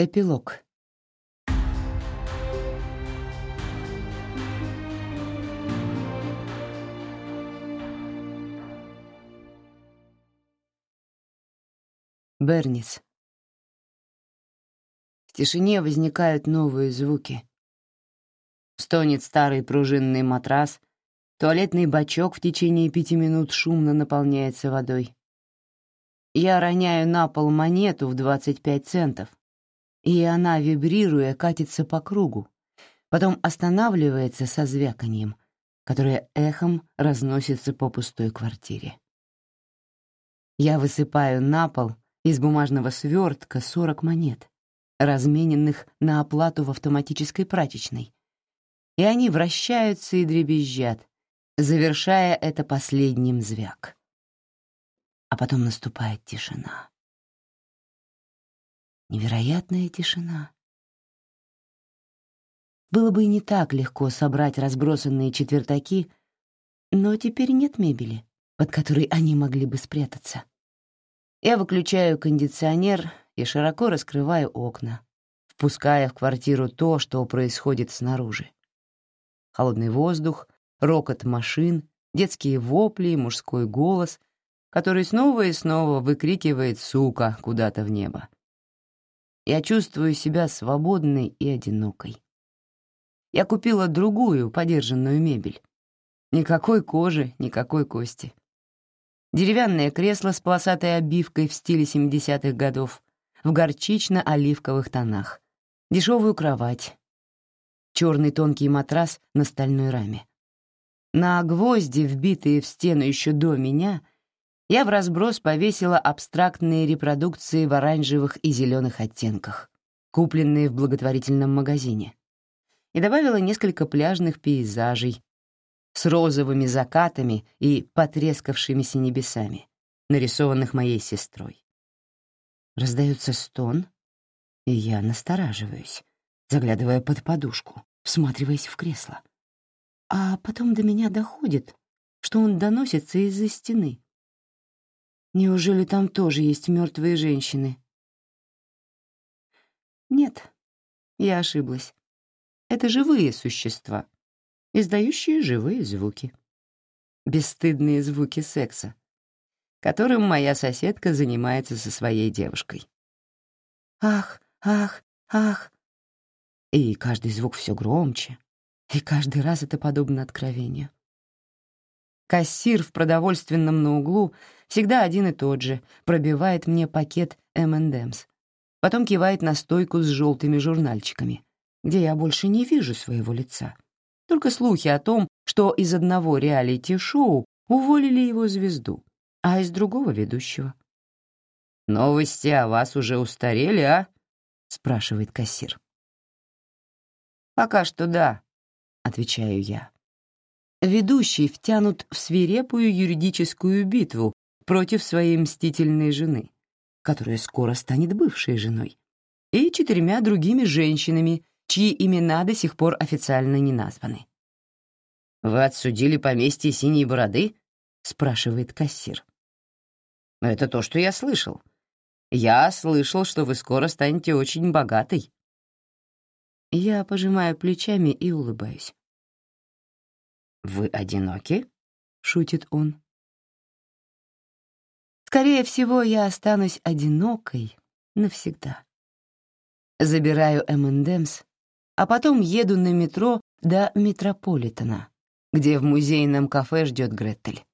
Эпилог. Бернис. В тишине возникают новые звуки. Стонет старый пружинный матрас, туалетный бачок в течение пяти минут шумно наполняется водой. Я роняю на пол монету в 25 центов, и она, вибрируя, катится по кругу, потом останавливается со звяканием, которое эхом разносится по пустой квартире. Я высыпаю на пол из бумажного свертка 40 монет, размененных на оплату в автоматической прачечной, и они вращаются и дребезжат, завершая это последним звяк. А потом наступает тишина. Невероятная тишина. Было бы и не так легко собрать разбросанные четвертаки, но теперь нет мебели, под которой они могли бы спрятаться. Я выключаю кондиционер и широко раскрываю окна, впуская в квартиру то, что происходит снаружи. Холодный воздух, рокот машин, детские вопли мужской голос, который снова и снова выкрикивает «сука» куда-то в небо. Я чувствую себя свободной и одинокой. Я купила другую подержанную мебель. Никакой кожи, никакой кости. Деревянное кресло с полосатой обивкой в стиле 70-х годов, в горчично-оливковых тонах, дешевую кровать, черный тонкий матрас на стальной раме. На гвозди, вбитые в стену еще до меня, я в разброс повесила абстрактные репродукции в оранжевых и зеленых оттенках, купленные в благотворительном магазине, и добавила несколько пляжных пейзажей, с розовыми закатами и потрескавшимися небесами, нарисованных моей сестрой. Раздается стон, и я настораживаюсь, заглядывая под подушку, всматриваясь в кресло. А потом до меня доходит, что он доносится из-за стены. Неужели там тоже есть мертвые женщины? Нет, я ошиблась. Это живые существа, издающие живые звуки. Бесстыдные звуки секса, которым моя соседка занимается со своей девушкой. Ах, ах, ах. И каждый звук все громче, и каждый раз это подобно откровению. Кассир в продовольственном на углу всегда один и тот же, пробивает мне пакет M&M's. Потом кивает на стойку с желтыми журнальчиками, где я больше не вижу своего лица. Только слухи о том, что из одного реалити-шоу уволили его звезду, а из другого — ведущего. «Новости о вас уже устарели, а?» — спрашивает кассир. «Пока что да», — отвечаю я. Ведущий втянут в свирепую юридическую битву против своей мстительной жены, которая скоро станет бывшей женой, и четырьмя другими женщинами, чьи имена до сих пор официально не названы. «Вы отсудили поместье Синей Бороды?» — спрашивает кассир. «Это то, что я слышал. Я слышал, что вы скоро станете очень богатой». Я пожимаю плечами и улыбаюсь. «Вы одиноки?» — шутит он. «Скорее всего, я останусь одинокой навсегда. Забираю M&M's а потом еду на метро до Метрополитена, где в музейном кафе ждет Гретель.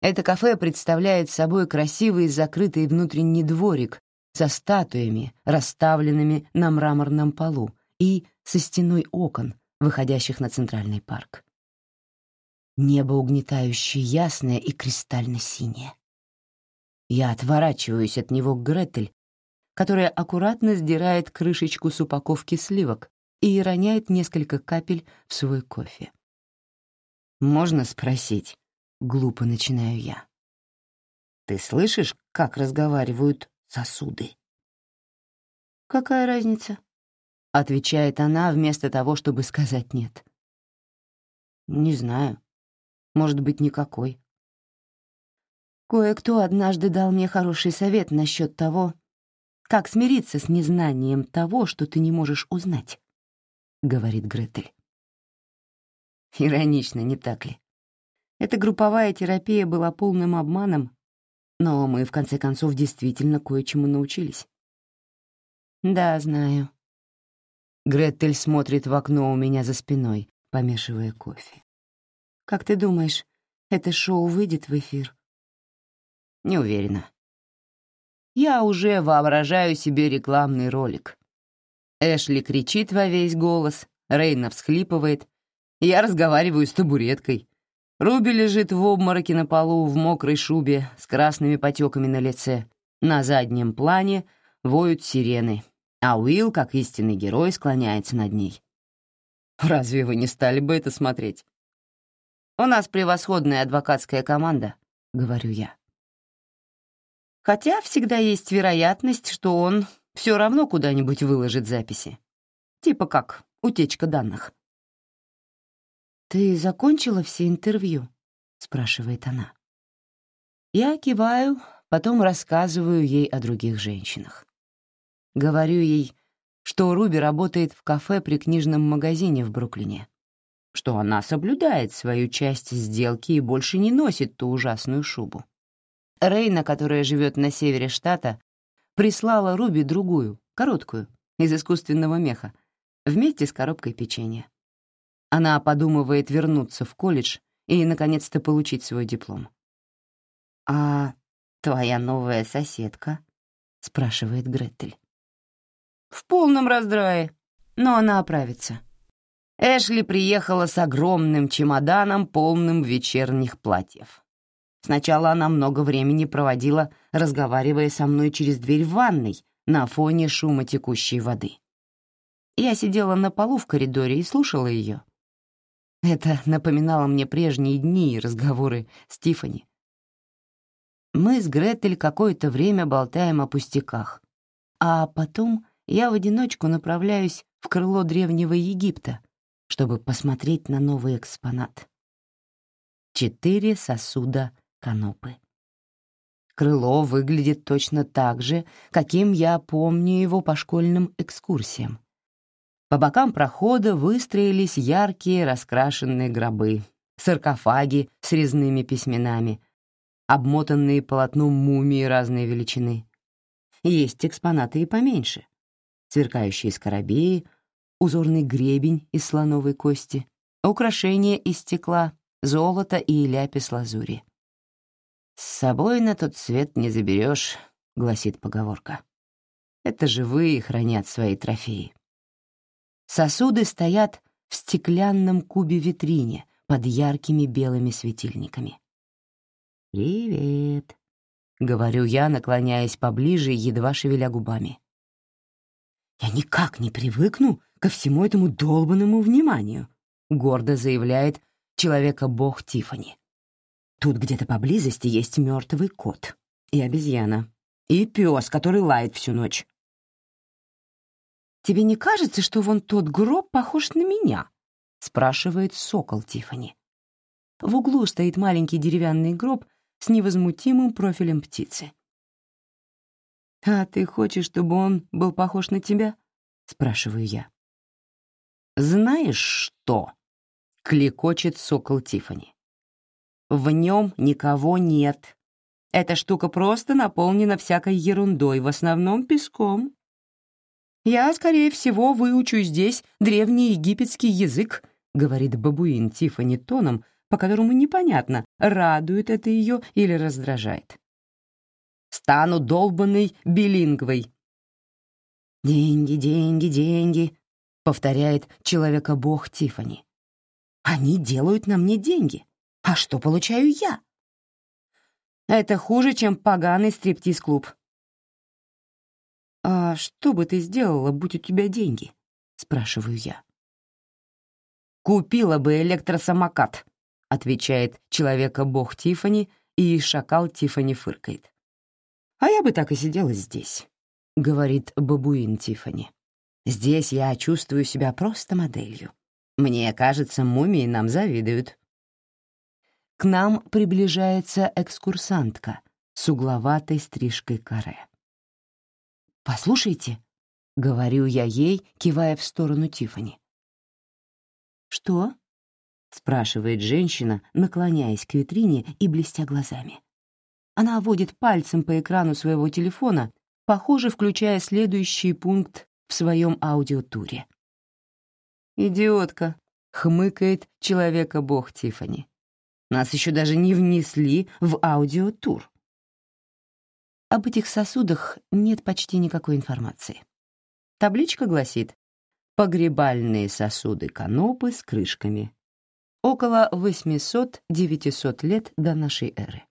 Это кафе представляет собой красивый закрытый внутренний дворик со статуями, расставленными на мраморном полу, и со стеной окон, выходящих на Центральный парк. Небо угнетающе ясное и кристально синее. Я отворачиваюсь от него к Гретель, которая аккуратно сдирает крышечку с упаковки сливок и роняет несколько капель в свой кофе. «Можно спросить?» — глупо начинаю я. «Ты слышишь, как разговаривают сосуды?» «Какая разница?» — отвечает она вместо того, чтобы сказать «нет». «Не знаю. Может быть, никакой». Кое-кто однажды дал мне хороший совет насчет того, Как смириться с незнанием того, что ты не можешь узнать? Говорит Гретель. Иронично, не так ли? Эта групповая терапия была полным обманом, но мы, в конце концов, действительно кое-чему научились. Да, знаю. Гретель смотрит в окно у меня за спиной, помешивая кофе. Как ты думаешь, это шоу выйдет в эфир? Не уверена. Я уже воображаю себе рекламный ролик. Эшли кричит во весь голос, Рейна всхлипывает. Я разговариваю с табуреткой. Руби лежит в обмороке на полу в мокрой шубе с красными потеками на лице. На заднем плане воют сирены, а Уилл, как истинный герой, склоняется над ней. Разве вы не стали бы это смотреть? «У нас превосходная адвокатская команда», — говорю я. Хотя всегда есть вероятность, что он все равно куда-нибудь выложит записи. Типа как утечка данных. «Ты закончила все интервью?» — спрашивает она. Я киваю, потом рассказываю ей о других женщинах. Говорю ей, что Руби работает в кафе при книжном магазине в Бруклине, что она соблюдает свою часть сделки и больше не носит ту ужасную шубу. Рейна, которая живет на севере штата, прислала Руби другую, короткую, из искусственного меха, вместе с коробкой печенья. Она подумывает вернуться в колледж и, наконец-то, получить свой диплом. «А твоя новая соседка?» — спрашивает Гретель. «В полном раздрае, но она оправится». Эшли приехала с огромным чемоданом, полным вечерних платьев. Сначала она много времени проводила, разговаривая со мной через дверь в ванной на фоне шума текущей воды. Я сидела на полу в коридоре и слушала ее. Это напоминало мне прежние дни и разговоры с Тиффани. Мы с Гретель какое-то время болтаем о пустяках, а потом я в одиночку направляюсь в крыло древнего Египта, чтобы посмотреть на новый экспонат. Четыре сосуда канопы. Крыло выглядит точно так же, каким я помню его по школьным экскурсиям. По бокам прохода выстроились яркие раскрашенные гробы, саркофаги с резными письменами, обмотанные полотном мумии разной величины. Есть экспонаты и поменьше. Сверкающие скоробеи, узорный гребень из слоновой кости, украшения из стекла, золото и ляпис-лазури. «С собой на тот свет не заберешь», — гласит поговорка. Это живые хранят свои трофеи. Сосуды стоят в стеклянном кубе-витрине под яркими белыми светильниками. «Привет», — говорю я, наклоняясь поближе, едва шевеля губами. «Я никак не привыкну ко всему этому долбанному вниманию», — гордо заявляет человека-бог Тифани. «Тут где-то поблизости есть мертвый кот и обезьяна, и пес, который лает всю ночь». «Тебе не кажется, что вон тот гроб похож на меня?» — спрашивает сокол Тифани. В углу стоит маленький деревянный гроб с невозмутимым профилем птицы. «А ты хочешь, чтобы он был похож на тебя?» — спрашиваю я. «Знаешь что?» — кликочет сокол Тифани. «В нем никого нет. Эта штука просто наполнена всякой ерундой, в основном песком. Я, скорее всего, выучу здесь древний египетский язык», — говорит бабуин Тифани тоном, по которому непонятно, радует это ее или раздражает. «Стану долбанной билингвой». «Деньги, деньги, деньги», — повторяет человека-бог Тифани. «Они делают на мне деньги. А что получаю я?» «Это хуже, чем поганый стриптиз-клуб». «А что бы ты сделала, будь у тебя деньги?» — спрашиваю я. «Купила бы электросамокат», — отвечает человека-бог Тифани, и шакал Тифани фыркает. «А я бы так и сидела здесь», — говорит бабуин Тифани. Здесь я чувствую себя просто моделью. Мне кажется, мумии нам завидуют. К нам приближается экскурсантка с угловатой стрижкой каре. «Послушайте», — говорю я ей, кивая в сторону Тифани. «Что?» — спрашивает женщина, наклоняясь к витрине и блестя глазами. Она водит пальцем по экрану своего телефона, похоже, включая следующий пункт в своем аудиотуре. «Идиотка», — хмыкает человека-бог Тифани. «Нас еще даже не внесли в аудиотур». Об этих сосудах нет почти никакой информации. Табличка гласит «Погребальные сосуды канопы с крышками». Около 800-900 лет до нашей эры.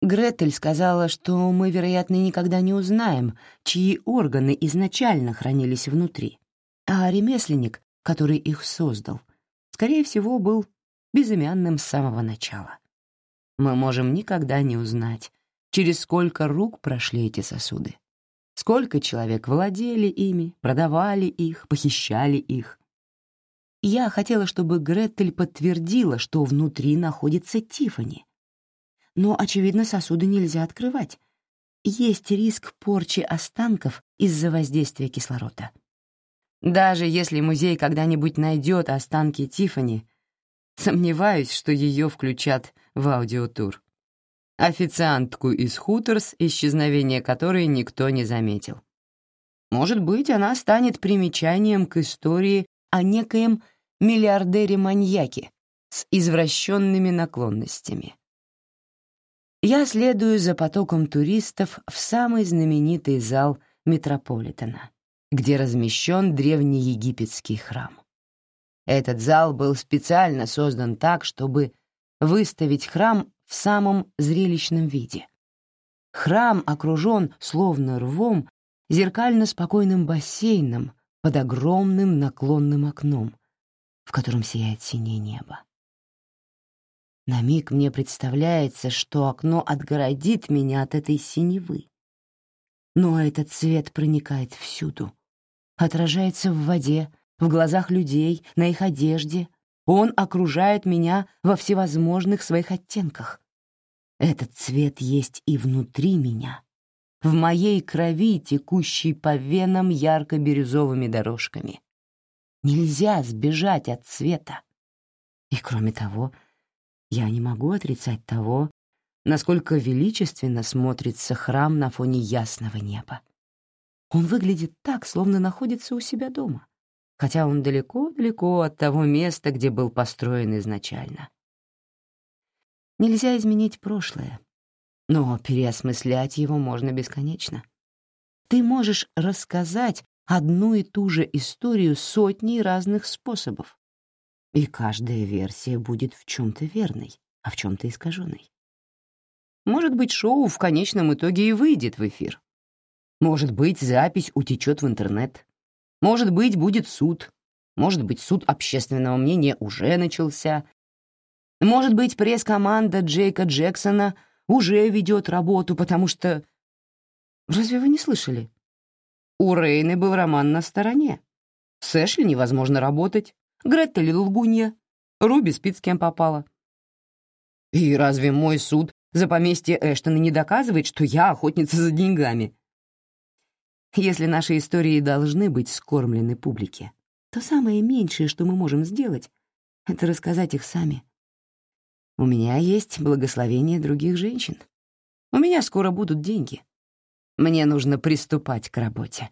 Гретель сказала, что мы, вероятно, никогда не узнаем, чьи органы изначально хранились внутри, а ремесленник, который их создал, скорее всего, был безымянным с самого начала. Мы можем никогда не узнать, через сколько рук прошли эти сосуды. Сколько человек владели ими, продавали их, похищали их. Я хотела, чтобы Гретель подтвердила, что внутри находится Тифани. Но, очевидно, сосуды нельзя открывать. Есть риск порчи останков из-за воздействия кислорода. Даже если музей когда-нибудь найдет останки Тифани, сомневаюсь, что ее включат в аудиотур официантку из Хуторс, исчезновение которой никто не заметил. Может быть, она станет примечанием к истории о некоем миллиардере-маньяке с извращенными наклонностями. Я следую за потоком туристов в самый знаменитый зал Метрополитена, где размещен древний египетский храм. Этот зал был специально создан так, чтобы выставить храм в самом зрелищном виде. Храм окружен, словно рвом, зеркально-спокойным бассейном под огромным наклонным окном, в котором сияет синее небо. На миг мне представляется, что окно отгородит меня от этой синевы. Но этот цвет проникает всюду, отражается в воде, в глазах людей, на их одежде, он окружает меня во всевозможных своих оттенках. Этот цвет есть и внутри меня, в моей крови, текущей по венам ярко-бирюзовыми дорожками. Нельзя сбежать от цвета. И кроме того, я не могу отрицать того, насколько величественно смотрится храм на фоне ясного неба. Он выглядит так, словно находится у себя дома хотя он далеко-далеко от того места, где был построен изначально. Нельзя изменить прошлое, но переосмыслять его можно бесконечно. Ты можешь рассказать одну и ту же историю сотней разных способов, и каждая версия будет в чем-то верной, а в чем-то искаженной. Может быть, шоу в конечном итоге и выйдет в эфир. Может быть, запись утечет в интернет. Может быть, будет суд. Может быть, суд общественного мнения уже начался. Может быть, пресс-команда Джейка Джексона уже ведет работу, потому что... Разве вы не слышали? У Рейны был роман на стороне. С Эшли невозможно работать. Гретель лгунья. Руби спит с кем попала. И разве мой суд за поместье Эштона не доказывает, что я охотница за деньгами? Если наши истории должны быть скормлены публике, то самое меньшее, что мы можем сделать, это рассказать их сами. У меня есть благословение других женщин. У меня скоро будут деньги. Мне нужно приступать к работе.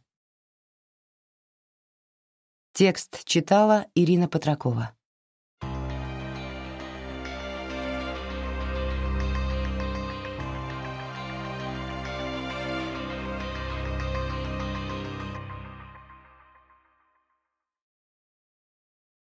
Текст читала Ирина Патракова.